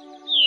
you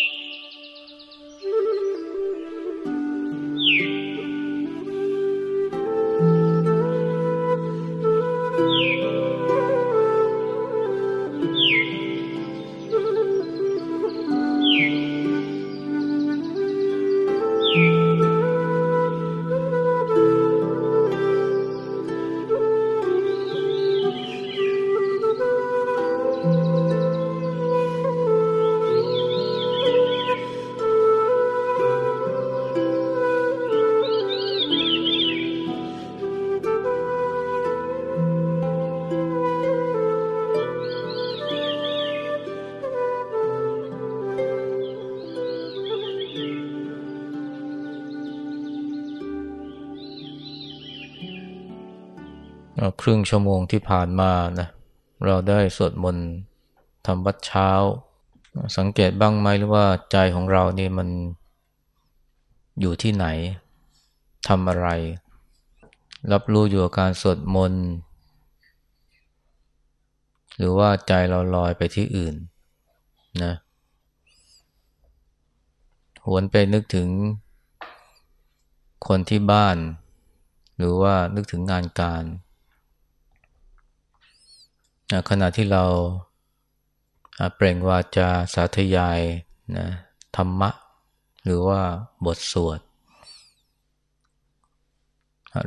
ครึ่งชั่วโมงที่ผ่านมานะเราได้สวดมนต์ทำวัดเช้า สังเกตบ้างไหมหรือว่าใจของเรานี่มันอยู่ที่ไหนทำอะไร รับรู้อยู่กับการสวดมนต์หรือว่าใจเราลอยไปที่อื่นนะหวนไปนึกถึงคนที่บ้าน หรือว่านึกถึงงานการ ขณะที่เราเปล่งวาจาสาธยายนะธรรมะ หรือว่าบทสวด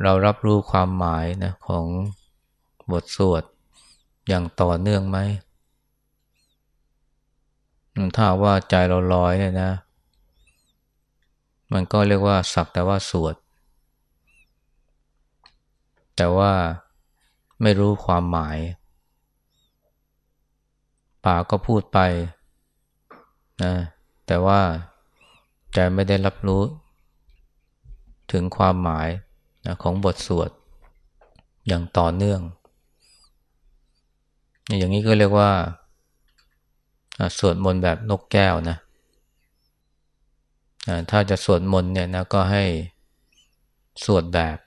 เรารับรู้ความหมายนะของบทสวดอย่างต่อเนื่องไหมถ้าว่าใจเราลอยเนี่ยนะ มันก็เรียกว่าสักแต่ว่าสวด แต่ว่าไม่รู้ความหมาย ปากก็พูดไปนะแต่ว่าใจไม่ได้รับรู้ถึงความหมายนะของบทสวดอย่างต่อเนื่อง อย่างนี้ก็เรียกว่าสวดมนต์แบบนกแก้วนะถ้าจะสวดมนต์เนี่ยนะก็ให้สวดแบบ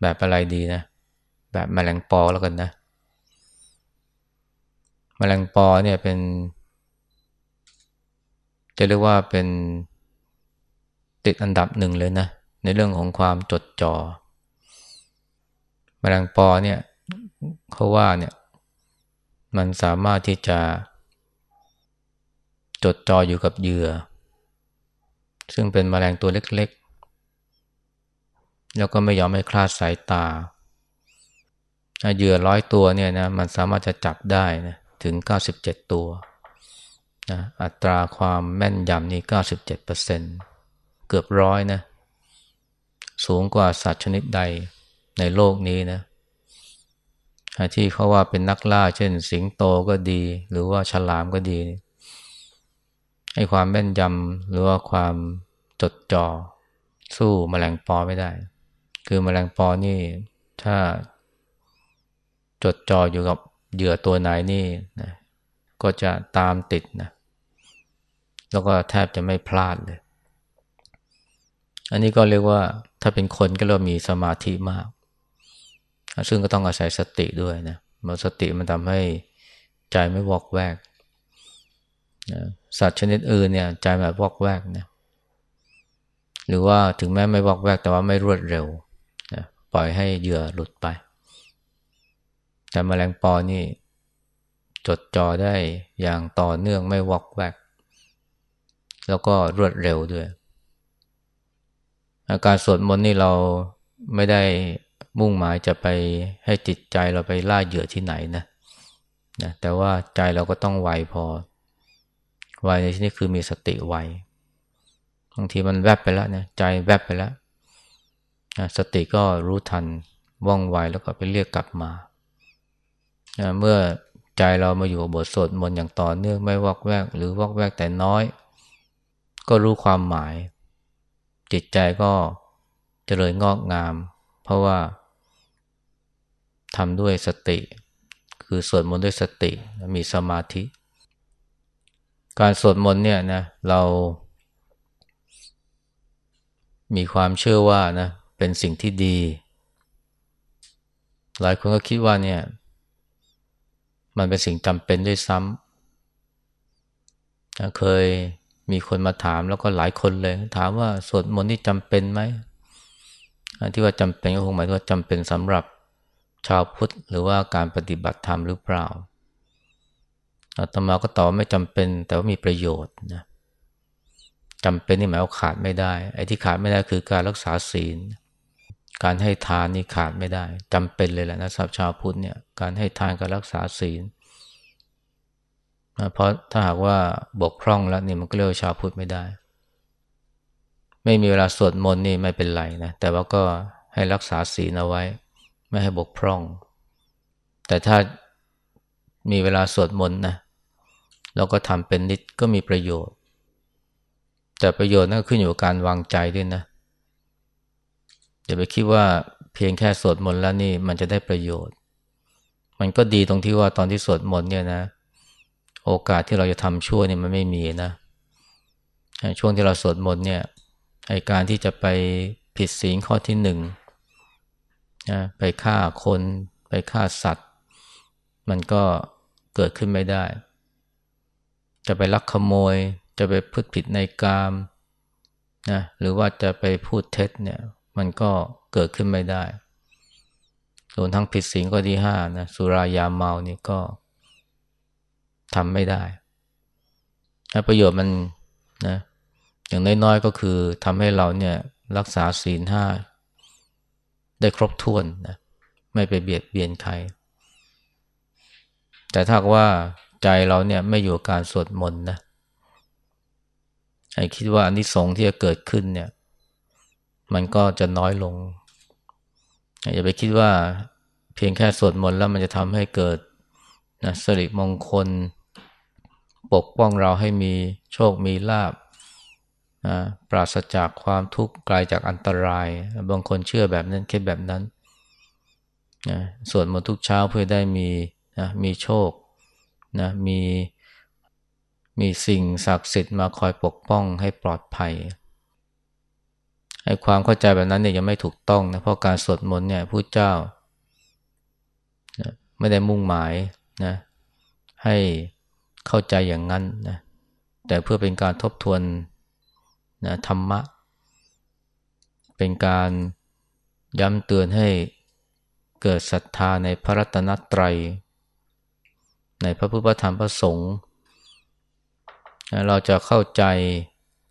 แบบอะไรดีนะ แบบแมลงปอแล้วกันนะ มแมลงปอเนี่ยเป็น จะเรียกว่าเป็นติดอันดับหนึ่งเลยนะ ในเรื่องของความจดจอ่อมแมลงปอเนี่ยเขาว่าเนี่ย มันสามารถที่จะจดจ่ออยู่กับเหยื่อ ซึ่งเป็นมแมลงตัวเล็กๆ แล้วก็ไม่ยอมให้คลาดสายตาเหยื่อร้อยตัวเนี่ยนะมันสามารถจะจับได้นะ ถึง 97 ตัวนะอัตราความแม่นยำนี่ 97%เเกือบร้อยนะ สูงกว่าสัตว์ชนิดใดในโลกนี้นะที่เขาว่าเป็นนักล่า เช่น สิงโตก็ดี หรือว่าฉลามก็ดีให้ความแม่นยำหรือว่าความจดจ่อสู้มแมลงปอไม่ได้ คือมแมลงปอนี่ถ้าจดจ่ออยู่กับ เหยื่อตัวไหนนี่นะก็จะตามติดนะแล้วก็แทบจะไม่พลาดเลย อันนี้ก็เรียกว่าถ้าเป็นคนก็เรียกมีสมาธิมาก ซึ่งก็ต้องอาศัยสติด้วยนะมันสติมันทำให้ใจไม่วอกแวกนะสัตว์ชนิดอื่นเนี่ยใจแบบวอกแวกนะหรือว่าถึงแม้ไม่วอกแวกแต่ว่าไม่รวดเร็วนะปล่อยให้เหยื่อหลุดไป แต่แมลงปอนี่ จดจ่อได้อย่างต่อเนื่องไม่วอกแวก แล้วก็รวดเร็วด้วย อาการสวดมนต์นี่เราไม่ได้มุ่งหมายจะไปให้จิตใจเราไปล่าเหยื่อที่ไหนนะนะแต่ว่าใจเราก็ต้องไวพอ ไวในที่นี้คือมีสติไวบางทีมันแวบไปแล้วนะใจแวบไปแล้วนะสติก็รู้ทันว่องไวแล้วก็ไปเรียกกลับมา เมื่อใจเรามาอยู่กับบทสวดมนต์อย่างต่อเนื่องไม่วอกแวก หรือวอกแวกแต่น้อย ก็รู้ความหมาย จิตใจก็เจริญงอกงาม เพราะว่าทำด้วยสติ คือสวดมนต์ด้วยสติมีสมาธิ การสวดมนต์เนี่ยนะเรามีความเชื่อว่านะเป็นสิ่งที่ดี หลายคนก็คิดว่าเนี่ย มันเป็นสิ่งจำเป็นด้วยซ้ำเคยมีคนมาถามแล้วก็หลายคนเลย ถามว่าสวดมนต์นี่จำเป็นไหมที่ว่าจำเป็นก็คงหมายว่าจำเป็นสำหรับชาวพุทธหรือว่าการปฏิบัติธรรมหรือเปล่าอาตมาก็ตอบไม่จำเป็นแต่ว่ามีประโยชน์นะจำเป็นนี่หมายว่าขาดไม่ได้ไอ้ที่ขาดไม่ได้คือการรักษาศีล การให้ทานนี่ขาดไม่ได้จำเป็นเลยแหละนะสำหรับชาวพุทธเนี่ยการให้ทานการรักษาศีลนะเพราะถ้าหากว่าบกพร่องแล้วนี่มันก็เรียกชาวพุทธไม่ได้ ไม่มีเวลาสวดมนต์นี่ไม่เป็นไรนะแต่ว่าก็ให้รักษาศีลเอาไว้ ไม่ให้บกพร่อง แต่ถ้ามีเวลาสวดมนต์นะแล้วก็ทำเป็นนิดก็มีประโยชน์ แต่ประโยชน์นั่นขึ้นอยู่กับการวางใจด้วยนะ อย่าไปคิดว่าเพียงแค่สวดมนต์แล้วนี่มันจะได้ประโยชน์ มันก็ดีตรงที่ว่าตอนที่สวดมนต์เนี่ยนะ โอกาสที่เราจะทำชั่วเนี่ยมันไม่มีนะ ช่วงที่เราสวดมนต์เนี่ยไอการที่จะไปผิดศีลข้อที่หนึ่งนะไปฆ่าคนไปฆ่าสัตว์ มันก็เกิดขึ้นไม่ได้ จะไปลักขโมย จะไปพูดผิดในกามนะหรือว่าจะไปพูดเท็จเนี่ย มันก็เกิดขึ้นไม่ได้รวมทั้งผิดศีลข้อที่ห้านะสุรายาเมานี่ก็ทำไม่ได้ประโยชน์มันนะอย่างน้อยๆก็คือทำให้เราเนี่ยรักษาศีลห้าได้ครบถ้วนนะไม่ไปเบียดเบียนใคร แต่ถ้าว่าใจเราเนี่ยไม่อยู่การสวดมนต์นะไอ้คิดว่าอันนี้สงที่จะเกิดขึ้นเนี่ย มันก็จะน้อยลง อย่าไปคิดว่าเพียงแค่สวดมนต์แล้วมันจะทำให้เกิดนะสิริมงคล ปกป้องเราให้มีโชคมีลาบนะปราศจากความทุกข์ไกลจากอันตราย บางคนเชื่อแบบนั้นคิดแบบนั้นนะสวดมนต์ทุกเช้าเพื่อได้มีนะมีโชคนะมีมีสิ่งศักดิ์สิทธิ์มาคอยปกป้องให้ปลอดภัย ไอ้ความเข้าใจแบบนั้นเนี่ยยังไม่ถูกต้องนะเพราะการสวดมนต์เนี่ยผู้เจ้านะไม่ได้มุ่งหมายนะให้เข้าใจอย่างนั้นนะแต่เพื่อเป็นการทบทวนนะธรรมะ เป็นการย้ำเตือนให้เกิดศรัทธาในพระรัตนตรัย ในพระพุทธธรรมพระสงฆ์เราจะเข้าใจ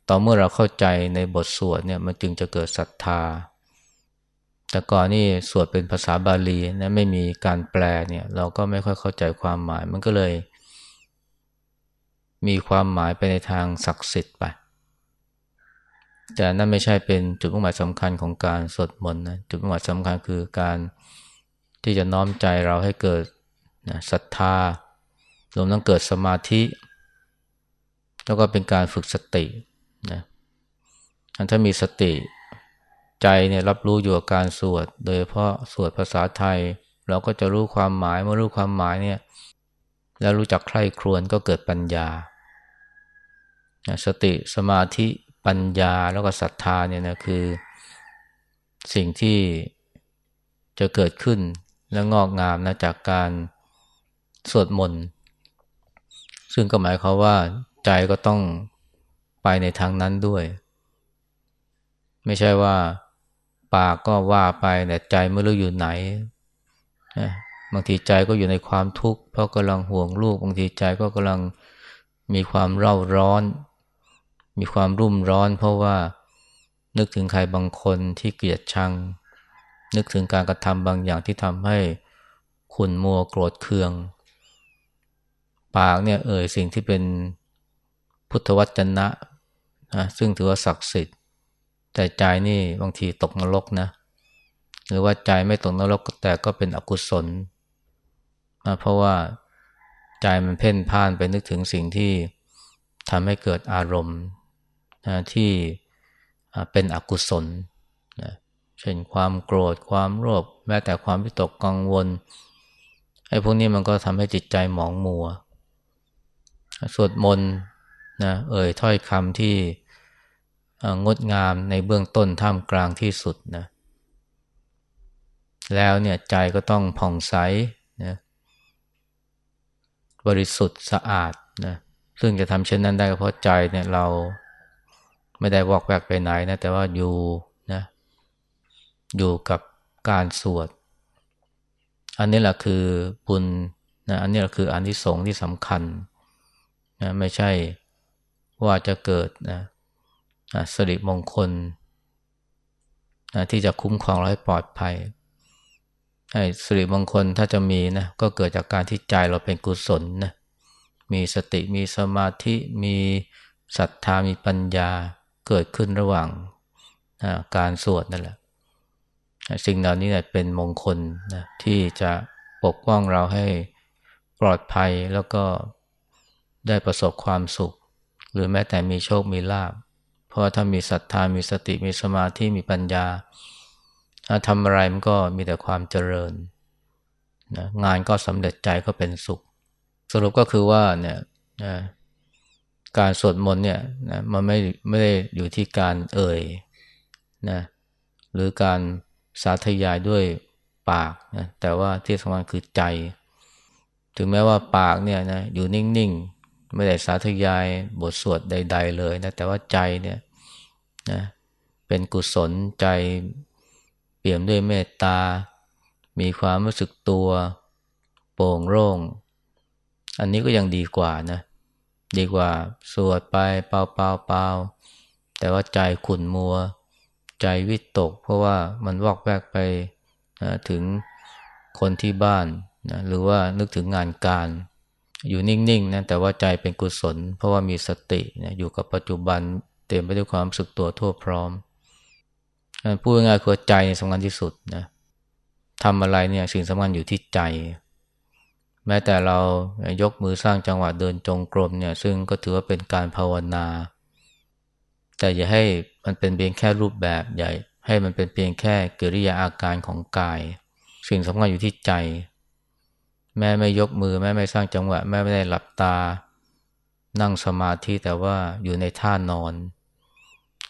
ต่อเมื่อเราเข้าใจในบทสวดเนี่ยมันจึงจะเกิดศรัทธา แต่ก่อนนี่สวดเป็นภาษาบาลีนะไม่มีการแปลเนี่ยเราก็ไม่ค่อยเข้าใจความหมาย มันก็เลย มีความหมายไปในทางศักดิ์สิทธิ์ไป แต่นั่นไม่ใช่เป็นจุดมุ่งหมายสำคัญของการสวดมนต์นะจุดมุ่งหมายสำคัญคือการที่จะน้อมใจเราให้เกิดศรัทธารวมทั้งเกิดสมาธิ แล้วก็เป็นการฝึกสติ นะถ้ามีสติใจเนี่ยรับรู้อยู่กับการสวด โดยเพราะสวดภาษาไทย เราก็จะรู้ความหมายเมื่อรู้ความหมายเนี่ยแล้วรู้จักใคร่ครวญก็เกิดปัญญา สติสมาธิปัญญาแล้วก็ศรัทธาเนี่ยนะคือ สิ่งที่จะเกิดขึ้นและงอกงามนะจากการสวดมนต์ซึ่งก็หมายความว่าใจก็ต้อง ไปในทางนั้นด้วย ไม่ใช่ว่าปากก็ว่าไปแต่ใจไม่รู้อยู่ไหนบางทีใจก็อยู่ในความทุกข์เพราะกำลังห่วงลูกบางทีใจก็กำลังมีความเร่าร้อน มีความรุ่มร้อน เพราะว่านึกถึงใครบางคนที่เกลียดชัง นึกถึงการกระทำบางอย่างที่ทำให้ขุนมัวโกรธเคือง ปากเนี่ยเอ่ยสิ่งที่เป็นพุทธวจนะ นะซึ่งถือว่าศักดิ์สิทธิ์ แต่ใจนี่บางทีตกนรกนะ หรือว่าใจไม่ตกนรกแต่ก็เป็นอกุศลนะเพราะว่าใจมันเพ่นพ่านไปนึกถึงสิ่งที่ทำให้เกิดอารมณ์ที่เป็นอกุศลเช่นความโกรธความโลภแม้แต่ความวิตกกังวลไอ้พวกนี้มันก็ทำให้จิตใจหมองมัว สวดมนต์ นะเอ่ยถ้อยคำที่งดงามในเบื้องต้นท่ามกลางที่สุดนะแล้วเนี่ยใจก็ต้องผ่องใสนะบริสุทธิ์สะอาดนะซึ่งจะทำเช่นนั้นได้เพราะใจเนี่ยเราไม่ได้วอกแวกไปไหนนะแต่ว่าอยู่นะอยู่กับการสวด อันนี้แหละคือบุญนะอันนี้แหละคืออันที่สงที่สำคัญนะไม่ใช่ ว่าจะเกิดนะสิริมงคลนะที่จะคุ้มครองเราให้ปลอดภัยให้สิริมงคลถ้าจะมีนะก็เกิดจากการที่ใจเราเป็นกุศลนะมีสติมีสมาธิมีศรัทธามีปัญญาเกิดขึ้นระหว่างนะการสวดนั่นแหละ สิ่งเหล่านี้เนี่ยเป็นมงคลนะที่จะปกป้องเราให้ปลอดภัยแล้วก็ได้ประสบความสุข หรือแม้แต่มีโชคมีลาภเพราะถ้ามีศรัทธามีสติมีสมาธิมีปัญญาทำอะไรมันก็มีแต่ความเจริญนะงานก็สำเร็จใจก็เป็นสุข สรุปก็คือว่าเนี่ยนะการสวดมนต์เนี่ยนะมันไม่ไม่ได้อยู่ที่การเอ่ยนะหรือการสาธยายด้วยปากนะแต่ว่าที่สำคัญคือใจ ถึงแม้ว่าปากเนี่ยนะอยู่นิ่งๆ ไม่ได้สาธยายบทสวดใด ๆ เลยนะแต่ว่าใจเนี่ยนะเป็นกุศลใจเปี่ยมด้วยเมตตา มีความรู้สึกตัวโปร่งโล่งอันนี้ก็ยังดีกว่านะดีกว่าสวดไปเปล่าเปล่าเปล่าแต่ว่าใจขุ่นมัว ใจวิตก เพราะว่ามันวอกแวกไปนะถึงคนที่บ้านนะหรือว่านึกถึงงานการ อยู่นิ่งๆนะแต่ว่าใจเป็นกุศล เพราะว่ามีสตินะอยู่กับปัจจุบันเต็มไปด้วยความสึกตัวทั่วพร้อมพูดง่ายๆคือใจสำคัญที่สุดนะทำอะไรเนี่ยสิ่งสำคัญอยู่ที่ใจ แม้แต่เรายกมือสร้างจังหวะเดินจงกรมเนี่ยซึ่งก็ถือว่าเป็นการภาวนา แต่อย่าให้มันเป็นเพียงแค่รูปแบบใหญ่ ให้มันเป็นเพียงแค่กิริยาอาการของกาย สิ่งสำคัญอยู่ที่ใจ แม้ไม่ยกมือ แม้ไม่สร้างจังหวะ แม้ไม่ได้หลับตา นั่งสมาธิแต่ว่าอยู่ในท่านอน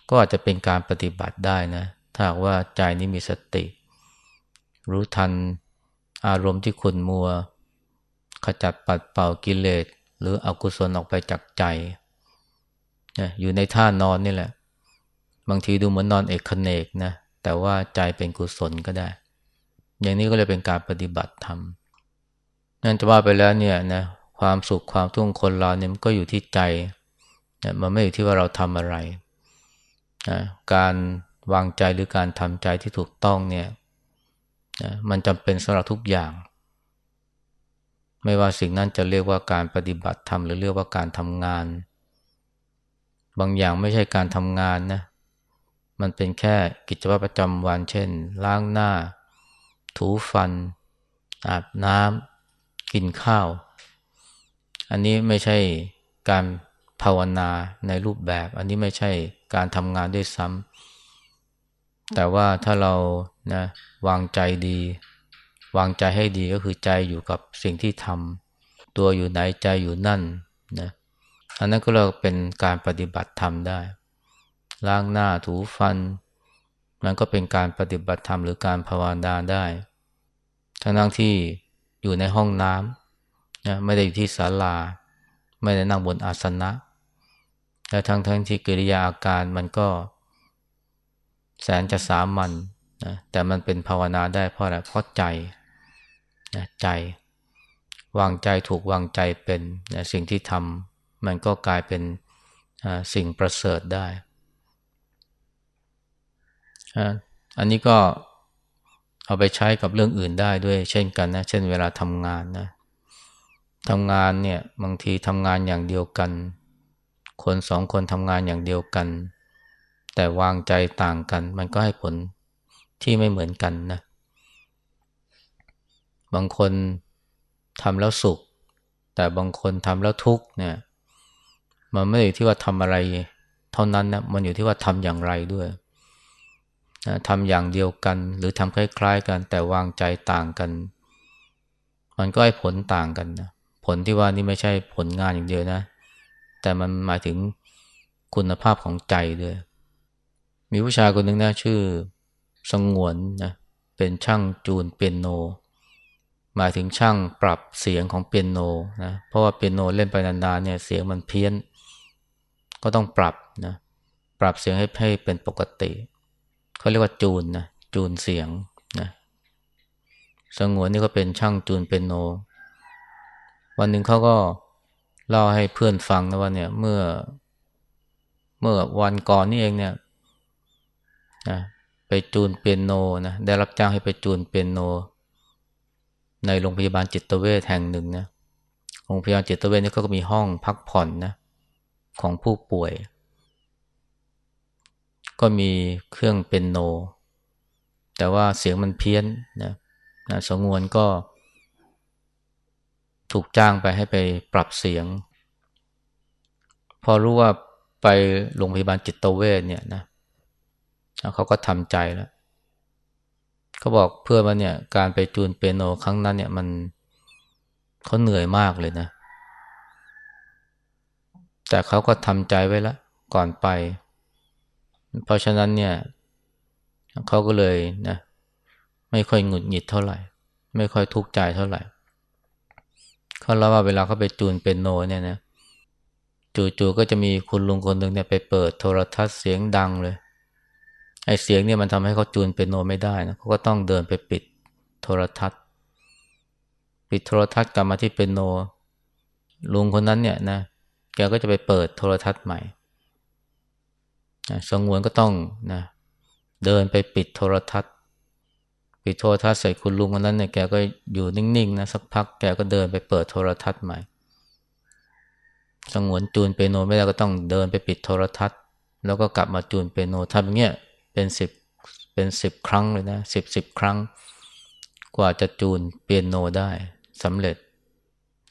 ก็อาจจะเป็นการปฏิบัติได้นะ ถ้าว่าใจนี้มีสติ รู้ทันอารมณ์ที่ขุนมัว ขจัดปัดเป่ากิเลส หรืออกุศลออกไปจากใจ อยู่ในท่านอนนี่แหละ บางทีดูเหมือนนอนเอกเนกนะ แต่ว่าใจเป็นกุศลก็ได้ อย่างนี้ก็เลยเป็นการปฏิบัติธรรม นั่นจะว่าไปแล้วเนี่ยนะความสุขความทุกข์คนเราเนี่ยมันก็อยู่ที่ใจมันไม่อยู่ที่ว่าเราทำอะไรนะการวางใจหรือการทำใจที่ถูกต้องเนี่ยนะมันจำเป็นสำหรับทุกอย่าง ไม่ว่าสิ่งนั้นจะเรียกว่าการปฏิบัติธรรมหรือเรียกว่าการทำงาน บางอย่างไม่ใช่การทำงานนะมันเป็นแค่กิจวัตรประจำวัน เช่น ล้างหน้า ถูฟัน อาบน้ำ กินข้าว อันนี้ไม่ใช่การภาวนาในรูปแบบ อันนี้ไม่ใช่การทำงานด้วยซ้ำแต่ว่าถ้าเรานะวางใจดี วางใจให้ดีก็คือใจอยู่กับสิ่งที่ทำตัวอยู่ไหนใจอยู่นั่นนะอันนั้นก็เราเป็นการปฏิบัติธรรมได้ ล้างหน้าถูฟัน มันก็เป็นการปฏิบัติธรรมหรือการภาวนาได้ ทั้งนั่งที่ อยู่ในห้องน้ำนะไม่ได้อยู่ที่ศาลา ไม่ได้นั่งบนอาสนะ และทั้งทั้งที่กิริยาอาการมันก็แสนจะสามัญนะแต่มันเป็นภาวนาได้เพราะอะไรเพราะใจนะใจ วางใจถูกวางใจเป็นนะสิ่งที่ทำมันก็กลายเป็นสิ่งประเสริฐได้ อันนี้ก็ เอาไปใช้กับเรื่องอื่นได้ด้วยเช่นกันนะ เช่นเวลาทำงานนะทำงานเนี่ยบางทีทำงานอย่างเดียวกัน คนสองคนทำงานอย่างเดียวกัน แต่วางใจต่างกัน มันก็ให้ผลที่ไม่เหมือนกันนะ บางคนทำแล้วสุข แต่บางคนทำแล้วทุกข์เนี่ย มันไม่ได้อยู่ที่ว่าทำอะไร เท่านั้นนะมันอยู่ที่ว่าทำอย่างไรด้วย ทำอย่างเดียวกัน หรือทำคล้ายๆ กันแต่วางใจต่างกัน มันก็ให้ผลต่างกันนะผลที่ว่านี่ไม่ใช่ผลงานอย่างเดียวนะ แต่มันหมายถึงคุณภาพของใจด้วย มีผู้ชายคนหนึ่งนะชื่อสงวนนะเป็นช่างจูนเปียโน หมายถึงช่างปรับเสียงของเปียโนนะเพราะว่าเปียโนเล่นไปนานๆเนี่ยเสียงมันเพี้ยน ก็ต้องปรับนะปรับเสียงให้ให้เป็นปกติเขาเรียกว่าจูนนะจูนเสียงนะสงวนนี่ก็เป็นช่างจูนเปียโน วันหนึ่งเขาก็เล่าให้เพื่อนฟังนะว่าเนี่ยเมื่อ เมื่อวันก่อนนี่เองเนี่ยนะไปจูนเปียโนนะได้รับจ้างให้ไปจูนเปียโน ในโรงพยาบาลจิตเวชแห่งหนึ่งนะโรงพยาบาลจิตเวชนี่ก็มีห้องพักผ่อนนะของผู้ป่วย ก็มีเครื่องเปียโน แต่ว่าเสียงมันเพี้ยนนะนะสงวนก็ ถูกจ้างไปให้ไปปรับเสียง พอรู้ว่าไปโรงพยาบาลจิตเวชเนี่ยนะเขาก็ทำใจแล้วเขาบอกเพื่อนว่าเนี่ย การไปจูนเปียโนครั้งนั้นเนี่ยมันเขาเหนื่อยมากเลยนะ แต่เขาก็ทำใจไว้แล้วก่อนไปเเพราะฉะนั้นเนี่ยเขาก็เลยนะไม่ค่อยหงุดหงิดเท่าไหร่ ไม่ค่อยทุกข์ใจเท่าไหร่เขาเล่าว่าเวลาเขาไปจูนเป็นโนเนี่ยนะจู่ๆก็จะมีคุณลุงคนหนึ่งเนี่ยไปเปิดโทรทัศน์เสียงดังเลยไอ้เสียงเนี่ยมันทำให้เขาจูนเป็นโนไม่ได้นะเขาก็ต้องเดินไปปิดโทรทัศน์ ปิดโทรทัศน์กลับมาที่เป็นโนลุงคนนั้นเนี่ยนะแกก็จะไปเปิดโทรทัศน์ใหม่ สงวนก็ต้องนะเดินไปปิดโทรทัศน์ ปิดโทรทัศน์ใส่คุณลุงคนนั้นเนี่ยแกก็อยู่นิ่งๆนะสักพักแกก็เดินไปเปิดโทรทัศน์ใหม่ สงวนจูนเปโนไม่ได้ก็ต้องเดินไปปิดโทรทัศน์ แล้วก็กลับมาจูนเปโนทำอย่างเงี้ยเป็นสิบเป็นสิบครั้งเลยนะสิบสิบครั้ง กว่าจะจูนเปียโนได้สำเร็จ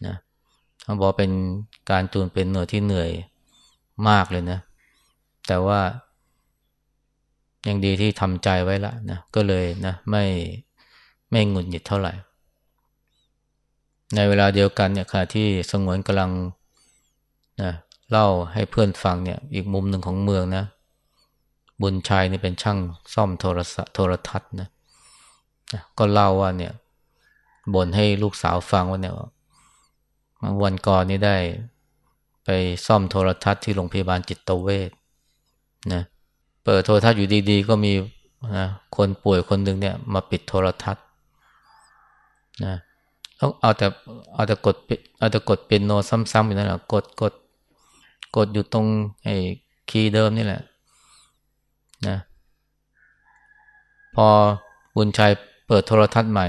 นะเขาบอกเป็นการจูนเปียโนที่เหนื่อยมากเลยนะ แต่ว่ายังดีที่ทำใจไว้ละนะก็เลยนะไม่ไม่งุนหงิดเท่าไหร่ ในเวลาเดียวกันเนี่ยค่ะที่สงวนกำลังนะเล่าให้เพื่อนฟังเนี่ย อีกมุมหนึ่งของเมืองนะ บุญชัยนี่เป็นช่างซ่อมโทรศัพท์โทรทัศน์นะก็เล่าว่าเนี่ยบ่นให้ลูกสาวฟังว่าเนี่ยวันก่อนนี่ได้ไปซ่อมโทรทัศน์ที่โรงพยาบาลจิตเวช นะเปิดโทรทัศน์อยู่ดีๆ ก็มีนะคนป่วยคนหนึ่งเนี่ย มาปิดโทรทัศน์นะต้องเอาแต่เอาแต่กดเอาแต่กดเป็นโนซ้ำๆอยู่นั่นแหละกดกดกดอยู่ตรงไอ้คีย์เดิมนี่แหละนะพอบุญชัยเปิดโทรทัศน์ใหม่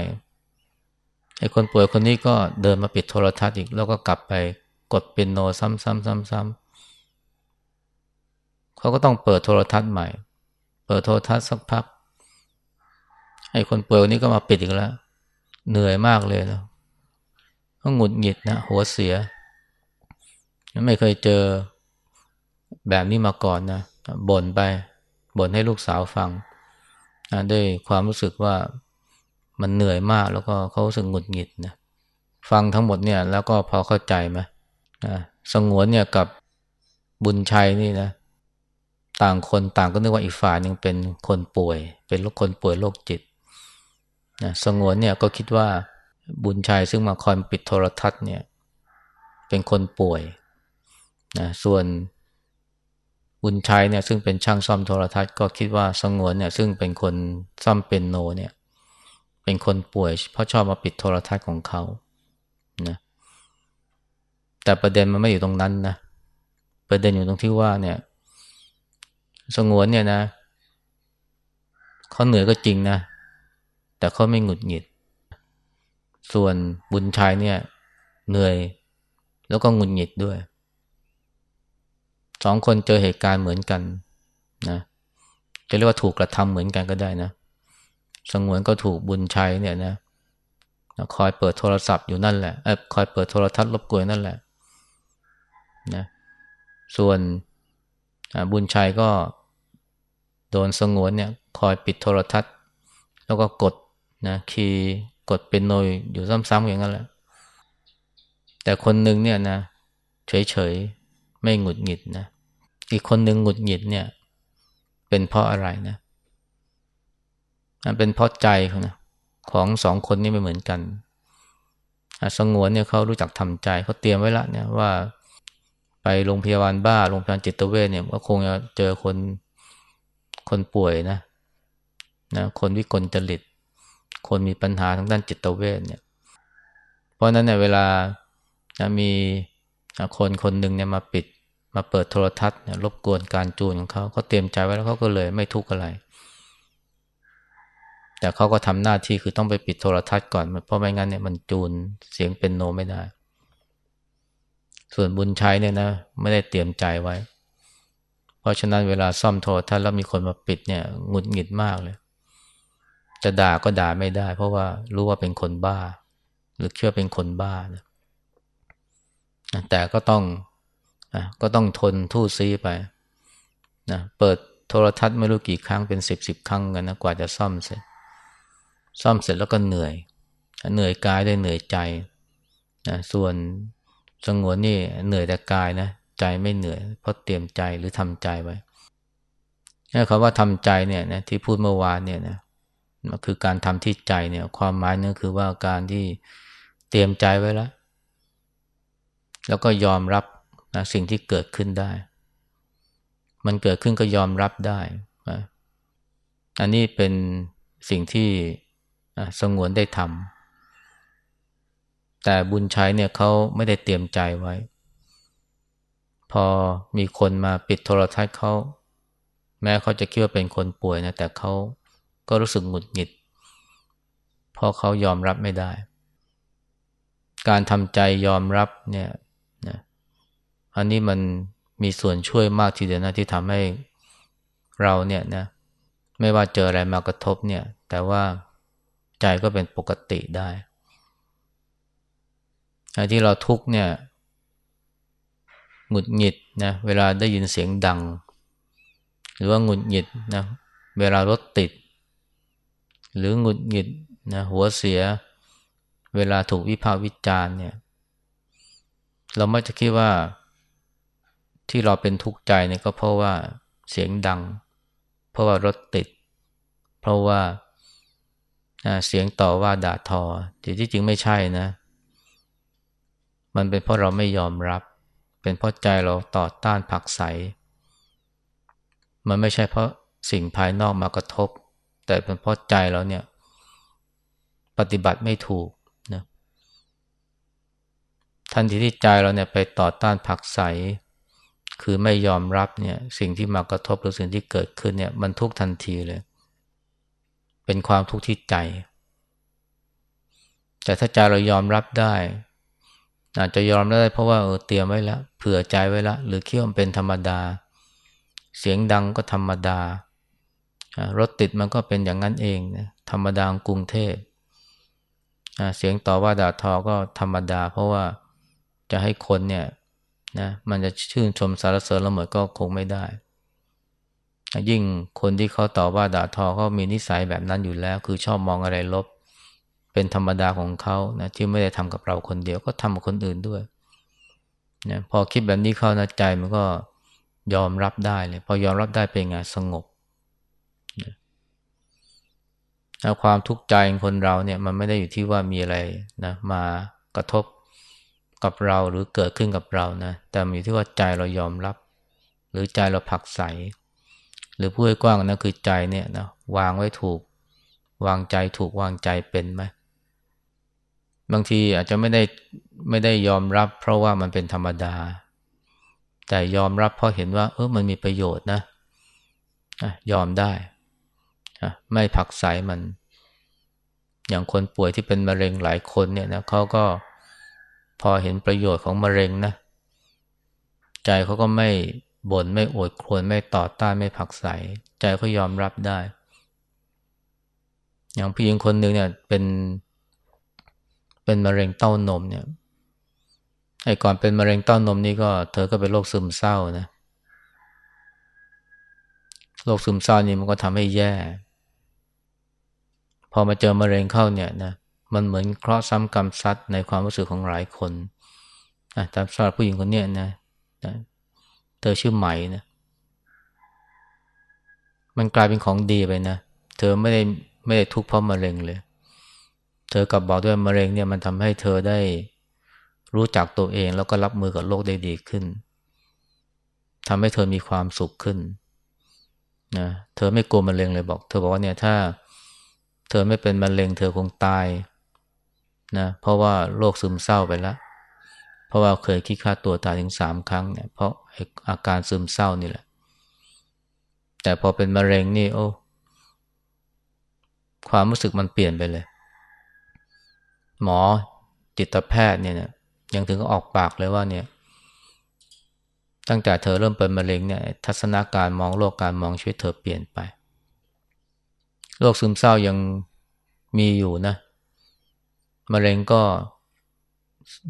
ไอ้คนป่วยคนนี้ก็เดินมาปิดโทรทัศน์อีก แล้วก็กลับไปกดเป็นโนซ้ำๆๆๆ เขาก็ต้องเปิดโทรทัศน์ใหม่ เปิดโทรทัศน์สักพักไอ้คนป่วยนี้ก็มาปิดอีกแล้ว เหนื่อยมากเลยแล้วก็หงุดหงิดนะ หัวเสีย ไม่เคยเจอแบบนี้มาก่อนนะบ่นไปบ่นให้ลูกสาวฟังนะด้วยความรู้สึกว่ามันเหนื่อยมากแล้วก็เขาสึกหงุดหงิดนะฟังทั้งหมดเนี่ย แล้วก็พอเข้าใจไหมนะสงวนเนี่ยกับบุญชัยนี่นะ ต่างคนต่างก็นึกว่าอีกฝ่ายหนึ่งเป็นคนป่วย เป็นโรคคนป่วยโรคจิตนะสงวนเนี่ยก็คิดว่าบุญชัยซึ่งมาคอยปิดโทรทัศน์เนี่ยเป็นคนป่วยนะส่วนบุญชัยเนี่ยซึ่งเป็นช่างซ่อมโทรทัศน์ก็คิดว่าสงวนเนี่ยซึ่งเป็นคนซ่อมเป็นโนเนี่ยเป็นคนป่วย เพราะชอบมาปิดโทรทัศน์ของเขานะแต่ประเด็นมันไม่อยู่ตรงนั้นนะประเด็นอยู่ตรงที่ว่าเนี่ย สงวนเนี่ยนะเขาเหนื่อยก็จริงนะ แต่เขาไม่หงุดหงิด ส่วนบุญชัยเนี่ย เหนื่อย แล้วก็หงุดหงิดด้วยสองคนเจอเหตุการณ์เหมือนกันนะจะเรียกว่าถูกกระทำเหมือนกันก็ได้นะ สงวนก็ถูกบุญชัยเนี่ยนะคอยเปิดโทรศัพท์อยู่นั่นแหละเออคอยเปิดโทรทัศน์รบกวนนั่นแหละนะส่วนบุญชัยก็ โดนสงวนเนี่ยคอยปิดโทรทัศน์ แล้วก็กดนะคีย์กดเป็นโนยอยู่ซ้ำๆอย่างนั้นแหละ แต่คนหนึ่งเนี่ยนะเฉยๆ ไม่หงุดหงิดนะ อีกคนหนึ่งหงุดหงิดเนี่ย เป็นเพราะอะไรนะมันเป็นเพราะใจเขานะของสองคนนี้ไม่เหมือนกันสงวนเนี่ยเขารู้จักทำใจเขาเตรียมไว้ละเนี่ยว่า ไปโรงพยาบาลบ้าโรงพยาบาลจิตเวชเนี่ยก็คงจะเจอคน คนป่วยนะนะคนวิกลจริต คนมีปัญหาทางด้านจิตเวชเนี่ย เพราะนั้นเนี่ยเวลานะมีคนคนหนึ่งเนี่ยมาปิด มาเปิดโทรทัศน์รบกวนการจูนของเขาเขาเตรียมใจไว้แล้วเขาก็เลยไม่ทุกข์อะไร แต่เขาก็ทำหน้าที่คือต้องไปปิดโทรทัศน์ก่อน เพราะไม่งั้นเนี่ยมันจูนเสียงเป็นโนไม่ได้ ส่วนบุญชัยเนี่ยนะ ไม่ได้เตรียมใจไว้ ราะฉะนั้นเวลาซ่อมโทรทัศน์แล้วมีคนมาปิดเนี่ยหงุดหงิดมากเลย จะด่าก็ด่าไม่ได้ เพราะว่ารู้ว่าเป็นคนบ้า หรือเชื่อเป็นคนบ้านะแต่ก็ต้องนะก็ต้องทนทู่ซีไปนะเปิดโทรทัศน์ไม่รู้กี่ครั้งเป็นสิบสิบครั้งกันนะกว่าจะซ่อมเสร็จ ซ่อมเสร็จแล้วก็เหนื่อย เหนื่อยกายได้เหนื่อยใจนะส่วนสงวนนี่เหนื่อยแต่กายนะ ใจไม่เหนื่อย เพราะเตรียมใจหรือทำใจไว้นี่คำว่าทำใจเนี่ยนะที่พูดเมื่อวานเนี่ยนะมันคือการทำที่ใจเนี่ย ความหมายนั่นคือว่าการที่เตรียมใจไว้แล้ว แล้วก็ยอมรับนะสิ่งที่เกิดขึ้นได้ มันเกิดขึ้นก็ยอมรับได้นะอันนี้เป็นสิ่งที่สงวนได้ทำแต่บุญชัยเนี่ยเขาไม่ได้เตรียมใจไว้ พอมีคนมาปิดโทรทัศน์เขา แม้เขาจะคิดว่าเป็นคนป่วยนะ แต่เขาก็รู้สึกหงุดหงิดเพราะเขายอมรับไม่ได้ การทำใจยอมรับเนี่ยนะอันนี้มันมีส่วนช่วยมากทีเดียวนะที่ทำให้เราเนี่ยนะไม่ว่าเจออะไรมากระทบเนี่ย แต่ว่าใจก็เป็นปกติได้ที่เราทุกเนี่ย หงุดหงิดนะเวลาได้ยินเสียงดัง หรือว่าหงุดหงิดนะเวลารถติด หรือหงุดหงิดนะหัวเสีย เวลาถูกวิพากษ์วิจารณ์เนี่ย เราไม่จะคิดว่าที่เราเป็นทุกข์ใจเนี่ยก็เพราะว่าเสียงดัง เพราะว่ารถติด เพราะว่าเสียงต่อว่าด่าทอที่ที่จริงไม่ใช่นะ มันเป็นเพราะเราไม่ยอมรับ เป็นเพราะใจเราต่อต้านผักใส มันไม่ใช่เพราะสิ่งภายนอกมากระทบ แต่เป็นเพราะใจเราเนี่ย ปฏิบัติไม่ถูกนะทันทีที่ใจเราเนี่ยไปต่อต้านผักใส คือไม่ยอมรับเนี่ย สิ่งที่มากระทบหรือสิ่งที่เกิดขึ้นเนี่ย มันทุกทันทีเลย เป็นความทุกข์ที่ใจ แต่ถ้าใจเรายอมรับได้ อาจจะยอมได้เพราะว่าเออเตรียมไว้แล้วเผื่อใจไว้แล้วหรือคิดว่าเป็นธรรมดา เสียงดังก็ธรรมดารถติดมันก็เป็นอย่างนั้นเองนะธรรมดากรุงเทพเสียงต่อว่าด่าทอก็ธรรมดา เพราะว่าจะให้คนเนี่ยนะมันจะชื่นชมสารเสริญละเมิดก็คงไม่ได้ ยิ่งคนที่เขาต่อว่าด่าทอเขามีนิสัยแบบนั้นอยู่แล้ว คือชอบมองอะไรลบ เป็นธรรมดาของเขานะที่ไม่ได้ทำกับเราคนเดียวก็ทำกับคนอื่นด้วยนะพอคิดแบบนี้เข้านะใจมันก็ยอมรับได้เลยพอยอมรับได้เป็นไงสงบนะความทุกข์ใจของคนเราเนี่ยมันไม่ได้อยู่ที่ว่ามีอะไรนะมากระทบกับเราหรือเกิดขึ้นกับเรานะแต่มันอยู่ที่ว่าใจเรายอมรับ หรือใจเราผักใส หรือพูดให้กว้างนะคือใจเนี่ยนะวางไว้ถูก วางใจถูกวางใจเป็นไหม บางทีอาจจะไม่ได้ไม่ได้ยอมรับเพราะว่ามันเป็นธรรมดา แต่ยอมรับเพราะเห็นว่า เออมันมีประโยชน์นะยอมได้ ไม่ผักใสมัน อย่างคนป่วยที่เป็นมะเร็งหลายคนเนี่ยนะเขาก็พอเห็นประโยชน์ของมะเร็งนะ ใจเขาก็ไม่บน่นไม่โอดครวญไม่ต่อต้านไม่ผักใสใจเขายอมรับได้ อย่างผู้หญิงคนหนึ่งเนี่ยเป็น เป็นมะเร็งเต้านมเนี่ยไอ้ก่อนเป็นมะเร็งเต้านมนี่ก็เธอก็เป็นโรคซึมเศร้านะโรคซึมเศร้านี่มันก็ทำให้แย่ พอมาเจอมะเร็งเข้าเนี่ยนะมันเหมือนเคราะห์ซ้ำกรรมซัดในความรู้สึกของหลายคนนะแต่สำหรับผู้หญิงคนนี้นะนะเธอชื่อไหมนะมันกลายเป็นของดีไปนะ เธอไม่ได้ไม่ได้ทุกข์เพราะมะเร็งเลย เธอกลับบอกด้วยมะเร็งเนี่ยมันทำให้เธอได้รู้จักตัวเองแล้วก็รับมือกับโลกได้ดีขึ้นทำให้เธอมีความสุขขึ้นนะเธอไม่กลัวมะเร็งเลยบอก เธอบอกว่าเนี่ยถ้า เธอไม่เป็นมะเร็ง เธอคงตายนะเพราะว่าโรคซึมเศร้าไปแล้วเพราะว่าเคยคิดฆ่าตัวตายถึงสามครั้งเนี่ยเพราะอาการซึมเศร้านี่แหละ แต่พอเป็นมะเร็งนี่โอ้ความรู้สึกมันเปลี่ยนไปเลย หมอจิตแพทย์เนี่ยยังถึงก็ออกปากเลยว่าเนี่ย ตั้งแต่เธอเริ่มเป็นมะเร็งเนี่ย ทัศนาการมองโลกการมองชีวิตเธอเปลี่ยนไปโรคซึมเศร้ายังมีอยู่นะมะเร็งก็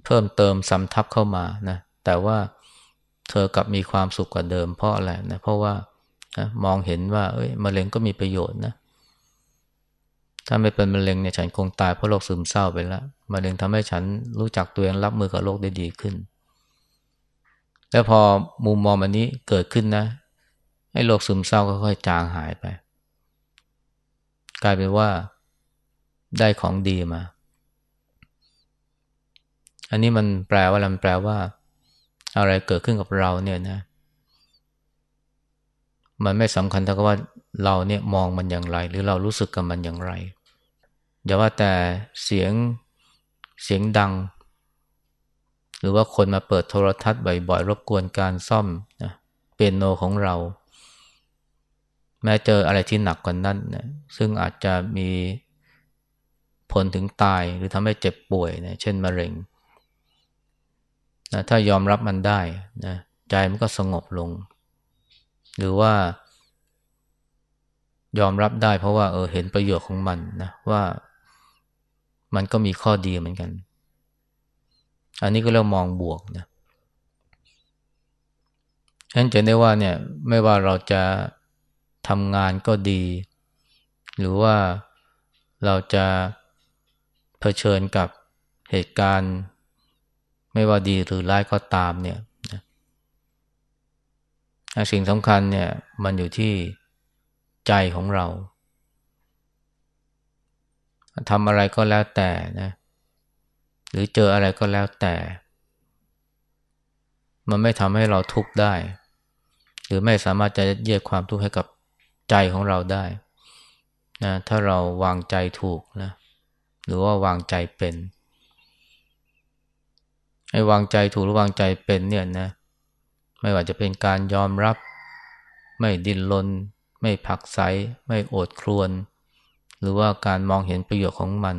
เพิ่มเติมสำทับเข้ามานะ แต่ว่าเธอกลับมีความสุขกว่าเดิมเพราะอะไรนะ เพราะว่านะมองเห็นว่า เอ้ยมะเร็งก็มีประโยชน์นะ ถ้าไม่เป็นมะเร็งเนี่ยฉันคงตายเพราะโรคซึมเศร้าไปแล้วมะเร็งทำให้ฉันรู้จักตัวเองรับมือกับโรคได้ดีขึ้น แล้วพอมุมมองอันนี้เกิดขึ้นนะให้โรคซึมเศร้าก็ค่อยจางหายไป กลายเป็นว่าได้ของดีมา อันนี้มันแปลว่าอะไรมันแปลว่า อะไรเกิดขึ้นกับเราเนี่ยนะ มันไม่สำคัญเท่ากับว่าเราเนี่ยมองมันอย่างไร หรือเรารู้สึกกับมันอย่างไร อย่าว่าแต่เสียงเสียงดัง หรือว่าคนมาเปิดโทรทัศน์บ่อยๆรบกวนการซ่อมนะเปียโนของเรา แม้เจออะไรที่หนักกว่านั้นนะซึ่งอาจจะมีผลถึงตายหรือทำให้เจ็บป่วยนะเช่นมะเร็งนะถ้ายอมรับมันได้นะใจมันก็สงบลง หรือว่ายอมรับได้เพราะว่าเออเห็นประโยชน์ของมันนะว่า มันก็มีข้อดีเหมือนกัน อันนี้ก็เรียกมองบวกนะฉะนั้นจะได้ว่าเนี่ยไม่ว่าเราจะทำงานก็ดี หรือว่าเราจะเผชิญกับเหตุการณ์ ไม่ว่าดีหรือร้ายก็ตามเนี่ยสิ่งสำคัญเนี่ยมันอยู่ที่ใจของเรา ทำอะไรก็แล้วแต่นะหรือเจออะไรก็แล้วแต่ มันไม่ทำให้เราทุกข์ได้ หรือไม่สามารถจะเยียดความทุกข์ให้กับใจของเราได้นะถ้าเราวางใจถูกนะหรือว่าวางใจเป็นไอ้วางใจถูกหรือวางใจเป็นเนี่ยนะไม่ว่าจะเป็นการยอมรับ ไม่ดิ้นรนไม่ผักใสไม่โอดครวน หรือว่าการมองเห็นประโยชน์ของมัน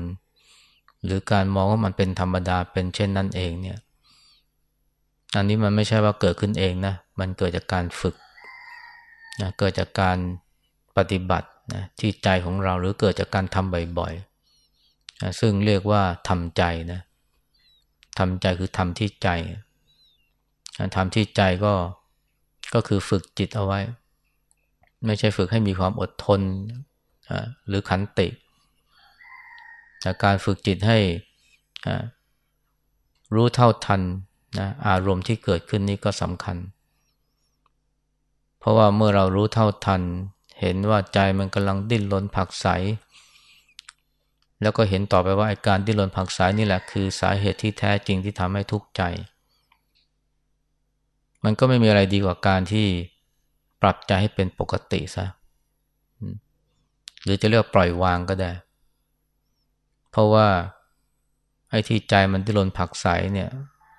หรือการมองว่ามันเป็นธรรมดาเป็นเช่นนั้นเองเนี่ยอันนี้มันไม่ใช่ว่าเกิดขึ้นเองนะมันเกิดจากการฝึกนะเกิดจากการปฏิบัตินะที่ใจของเราหรือเกิดจากการทำบ่อยๆนะซึ่งเรียกว่าทำใจนะทำใจคือทำที่ใจทำที่ใจก็ก็คือฝึกจิตเอาไว้ ไม่ใช่ฝึกให้มีความอดทน หรือขันติจากการฝึกจิตให้รู้เท่าทันนะอารมณ์ที่เกิดขึ้นนี้ก็สำคัญ เพราะว่าเมื่อเรารู้เท่าทัน เห็นว่าใจมันกำลังดิ้นรนผักใส แล้วก็เห็นต่อไปว่าอาการดิ้นรนผักใสนี่แหละคือสาเหตุที่แท้จริงที่ทำให้ทุกข์ใจ มันก็ไม่มีอะไรดีกว่าการที่ปรับใจให้เป็นปกติซะ หรือจะเรียกปล่อยวางก็ได้ เพราะว่าไอ้ที่ใจมันที่ลนผักใสเนี่ย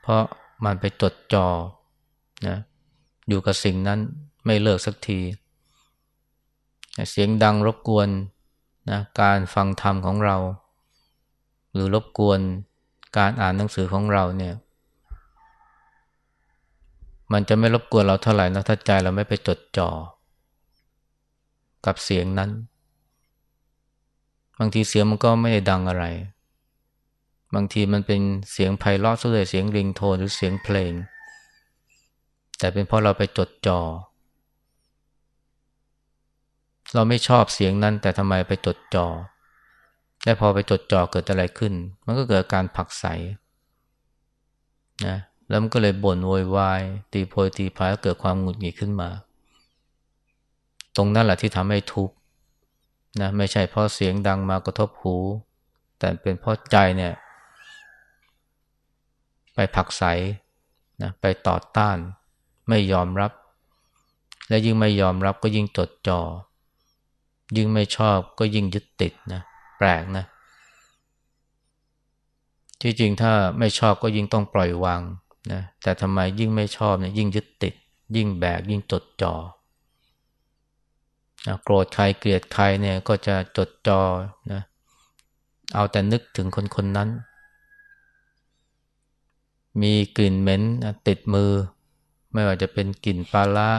เพราะมันไปจดจอนะอยู่กับสิ่งนั้นไม่เลิกสักที เสียงดังรบกวนนะการฟังธรรมของเรา หรือรบกวนการอ่านหนังสือของเราเนี่ย มันจะไม่รบกวนเราเท่าไหร่นะถ้าใจเราไม่ไปจดจอ่อกับเสียงนั้น บางทีเสียงมันก็ไม่ได้ดังอะไร บางทีมันเป็นเสียงไพเราะสุดเลยเสียงริงโทนหรือเสียงเพลง แต่เป็นเพราะเราไปจดจอ่อเราไม่ชอบเสียงนั้น แต่ทำไมไปจดจอ่อและพอไปจดจ่อเกิดอะไรขึ้น มันก็เกิดการผักใสนะแล้วมันก็เลยบ่นโวยวายตีโพยตีพายเกิดความหงุดหงิดขึ้นมา ตรงนั้นแหละที่ทำให้ทุกข์ นะไม่ใช่เพราะเสียงดังมากระทบหู แต่เป็นเพราะใจเนี่ยไปผักใสนะไปต่อต้าน ไม่ยอมรับ และยิ่งไม่ยอมรับก็ยิ่งจดจอ่อยิ่งไม่ชอบก็ยิ่งยึดติดนะแปลกนะที่จริงถ้าไม่ชอบก็ยิ่งต้องปล่อยวางนะแต่ทำไมยิ่งไม่ชอบเนี่ยยิ่งยึดติด ยิ่งแบกยิ่งจดจอ่อ โกรธใครเกลียดใครเนี่ยก็จะจดจอนะเอาแต่นึกถึงคนคนนั้น มีกลิ่นเหม็นติดมือ ไม่ว่าจะเป็นกลิ่นปลาละ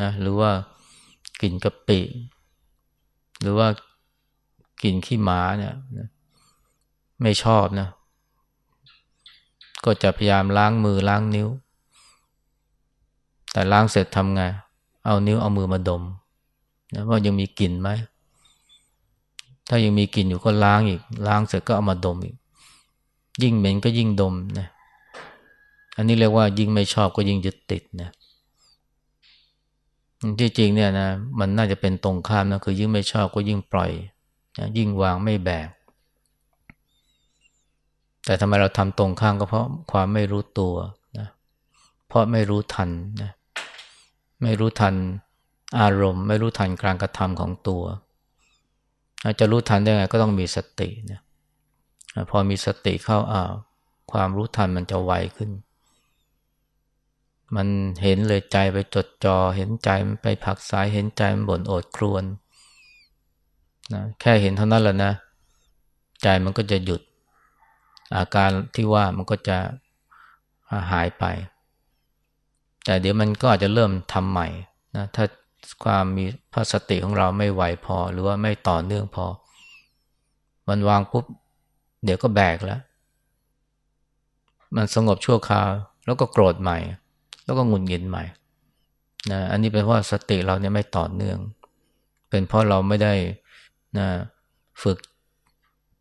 นะหรือว่ากลิ่นกะปิ หรือว่ากลิ่นขี้หมาเนี่ยไม่ชอบนะ ก็จะพยายามล้างมือล้างนิ้ว แต่ล้างเสร็จทำไง เอานิ้วเอามือมาดม นะว่ายังมีกลิ่นไหมถ้ายังมีกลิ่นอยู่ก็ล้างอีก ล้างเสร็จก็เอามาดมอีก ยิ่งเหม็นก็ยิ่งดมนะอันนี้เรียกว่ายิ่งไม่ชอบก็ยิ่งยึดติดนะที่จริงเนี่ยนะมันน่าจะเป็นตรงข้ามนะคือยิ่งไม่ชอบก็ยิ่งปล่อยนะยิ่งวางไม่แบก แต่ทำไมเราทำตรงข้ามก็เพราะความไม่รู้ตัวนะเพราะไม่รู้ทันนะไม่รู้ทัน อารมณ์ ไม่รู้ทันการกระทำของตัว จะรู้ทันได้ไงก็ต้องมีสตินะพอมีสติเข้าอ่าความรู้ทันมันจะไวขึ้น มันเห็นเลยใจไปจดจอ่อเห็นใจมันไปผักสายเห็นใจมันบ่นโอดครวนนะแค่เห็นเท่านั้นแหละนะ ใจมันก็จะหยุด อาการที่ว่ามันก็จะหายไป แต่เดี๋ยวมันก็อาจจะเริ่มทำใหม่นะถ้า ความมีพระสติของเราไม่ไหวพอ หรือว่าไม่ต่อเนื่องพอ มันวางปุ๊บ เดี๋ยวก็แบกแล้ว มันสงบชั่วคราว แล้วก็โกรธใหม่ แล้วก็หงุดหงิดใหม่นะอันนี้เป็นเพราะสติเราเนี่ยไม่ต่อเนื่อง เป็นเพราะเราไม่ได้นะฝึก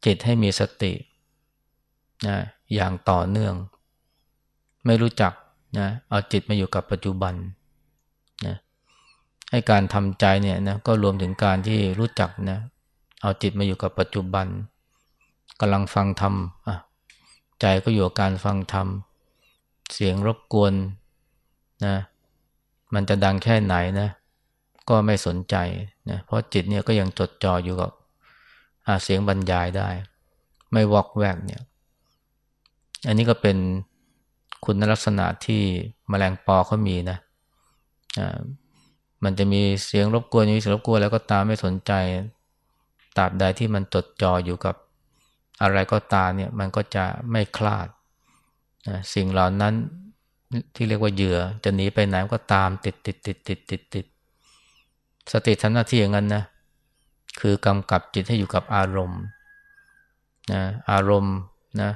จิตให้มีสตินะอย่างต่อเนื่อง ไม่รู้จักนะเอาจิตมาอยู่กับปัจจุบันนะ ให้การทำใจเนี่ยนะก็รวมถึงการที่รู้จักนะเอาจิตมาอยู่กับปัจจุบันกำลังฟังธรรมใจก็อยู่กับการฟังธรรมเสียงรบกวนนะมันจะดังแค่ไหนนะ ก็ไม่สนใจนะเพราะจิตเนี่ยก็ยังจดจ่ออยู่กับเสียงบรรยายได้ ไม่วอกแวกเนี่ย อันนี้ก็เป็นคุณลักษณะที่มแมลงปอเขามีนะอ่า มันจะมีเสียงรบกวนมีเสียงรบกวนแล้วก็ตามไม่สนใจตราบใดที่มันจดจ่ออยู่กับอะไรก็ตามเนี่ยมันก็จะไม่คลาดนะสิ่งเหล่านั้นที่เรียกว่าเหยื่อจะหนีไปไหนก็ตามติดติดติดติดติดติดสติทำหน้าที่อย่างนั้นนะคือกำกับจิตให้อยู่กับอารมณ์นะอารมณ์นะ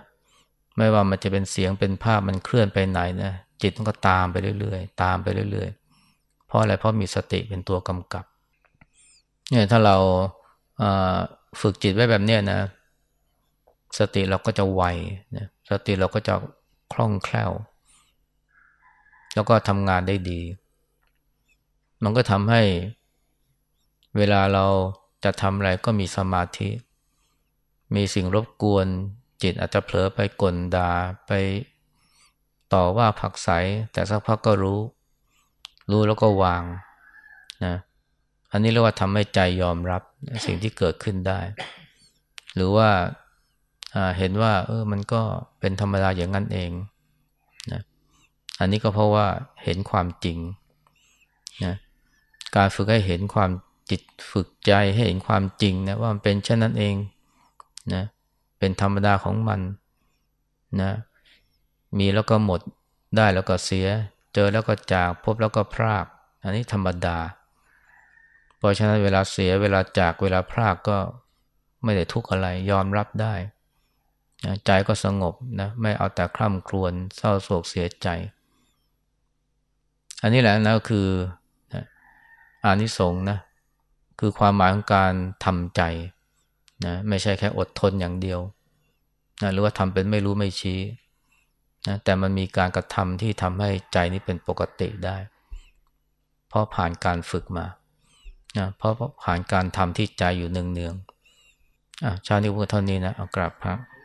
ไม่ว่ามันจะเป็นเสียงเป็นภาพมันเคลื่อนไปไหนนะจิตมันก็ตามไปเรื่อยๆ ตามไปเรื่อยๆ เพราะอะไรเพราะมีสติเป็นตัวกำกับเนี่ยถ้าเราฝึกจิตไว้แบบเนี้ยนะ สติเราก็จะไวนะสติเราก็จะคล่องแคล่ว แล้วก็ทำงานได้ดี มันก็ทำให้เวลาเราจะทำอะไรก็มีสมาธิ มีสิ่งรบกวนจิตอาจจะเผลอไปกลดาไปต่อว่าผักใสแต่สักพักก็รู้ รู้แล้วก็วางนะอันนี้เรียกว่าทำให้ใจยอมรับสิ่งที่เกิดขึ้นได้ หรือว่าเห็นว่า เออมันก็เป็นธรรมดาอย่างนั้นเองนะอันนี้ก็เพราะว่าเห็นความจริงนะการฝึกให้เห็นความจิตฝึกใจให้เห็นความจริงนะว่ามันเป็นเช่นนั้นเองนะเป็นธรรมดาของมันนะมีแล้วก็หมดได้แล้วก็เสีย เจอแล้วก็จากพบแล้วก็พราก อันนี้ธรรมดา เพราะฉะนั้นเวลาเสียเวลาจากเวลาพรากก็ไม่ได้ทุกข์อะไรยอมรับได้ ใจก็สงบนะไม่เอาแต่คร่ำครวญเศร้าโศกเสียใจ อันนี้แหละนะคืออานิสงส์นะคือความหมายของการทำใจนะไม่ใช่แค่อดทนอย่างเดียวนะหรือว่าทำเป็นไม่รู้ไม่ชี้ นะแต่มันมีการกระทำที่ทำให้ใจนี้เป็นปกติได้ เพราะผ่านการฝึกมานะเพราะผ่านการทำที่ใจอยู่เนืองอะชาตินี้พูดเท่านี้นะเอากราบพระ